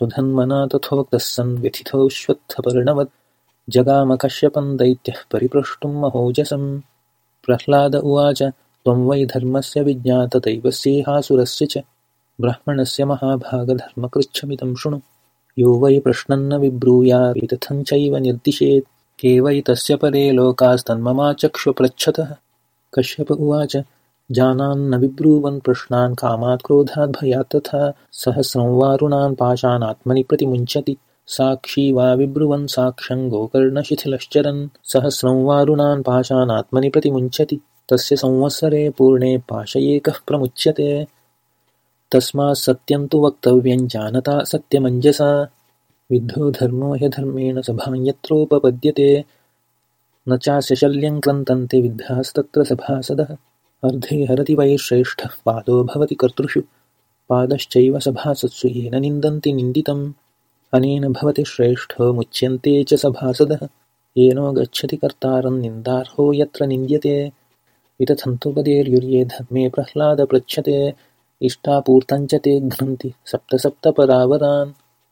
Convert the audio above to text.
सुधन्मना तथोक्तः सन् व्यथितोऽश्वत्थपर्णवत् जगामकश्यपं दैत्यः परिप्रष्टुं महोजसं। प्रह्लाद उवाच त्वं वै धर्मस्य विज्ञातदैवस्येहासुरस्य च। ब्राह्मणस्य महाभागधर्मकृच्छमिदं शृणु। यो वै प्रश्नन्न विब्रूयावितथञ्चैव निर्दिशेत्। के वै तस्य परे लोकास्तन्ममाचक्ष्वपृच्छतः कश्यप उवाच जानान्न विब्रूवन् प्रश्नान् कामात् क्रोधात् भयात् तथा सहस्रंवारुणान् पाशानात्मनि प्रतिमुञ्चति। साक्षी वा विब्रुवन् साक्ष्यं गोकर्णशिथिलश्चरन् सहस्रंवारुणान् पाशानात्मनि प्रतिमुञ्चति। तस्य संवत्सरे पूर्णे पाशयेकः प्रमुच्यते। तस्मात् सत्यं तु वक्तव्यं जानता सत्यमञ्जसा। विद्धो धर्मो ह्यधर्मेण सभां यत्रोपपद्यते। न चास्य शल्यं क्रन्तन्ते विद्धास्तत्र सभासदः। अर्धे हरति वै श्रेष्ठः पादो भवति कर्तृषु। पादश्चैव सभासत्सु येन निन्दन्ति निन्दितम्। अनेन भवति श्रेष्ठो मुच्यन्ते च सभासदः। येनो गच्छति कर्तारं निन्दार्हो यत्र निन्द्यते। वितथन्तुपदेर्युर्ये धर्मे प्रह्लाद पृच्छते। इष्टापूर्तञ्च ते घ्नन्ति सप्त सप्त परावरान्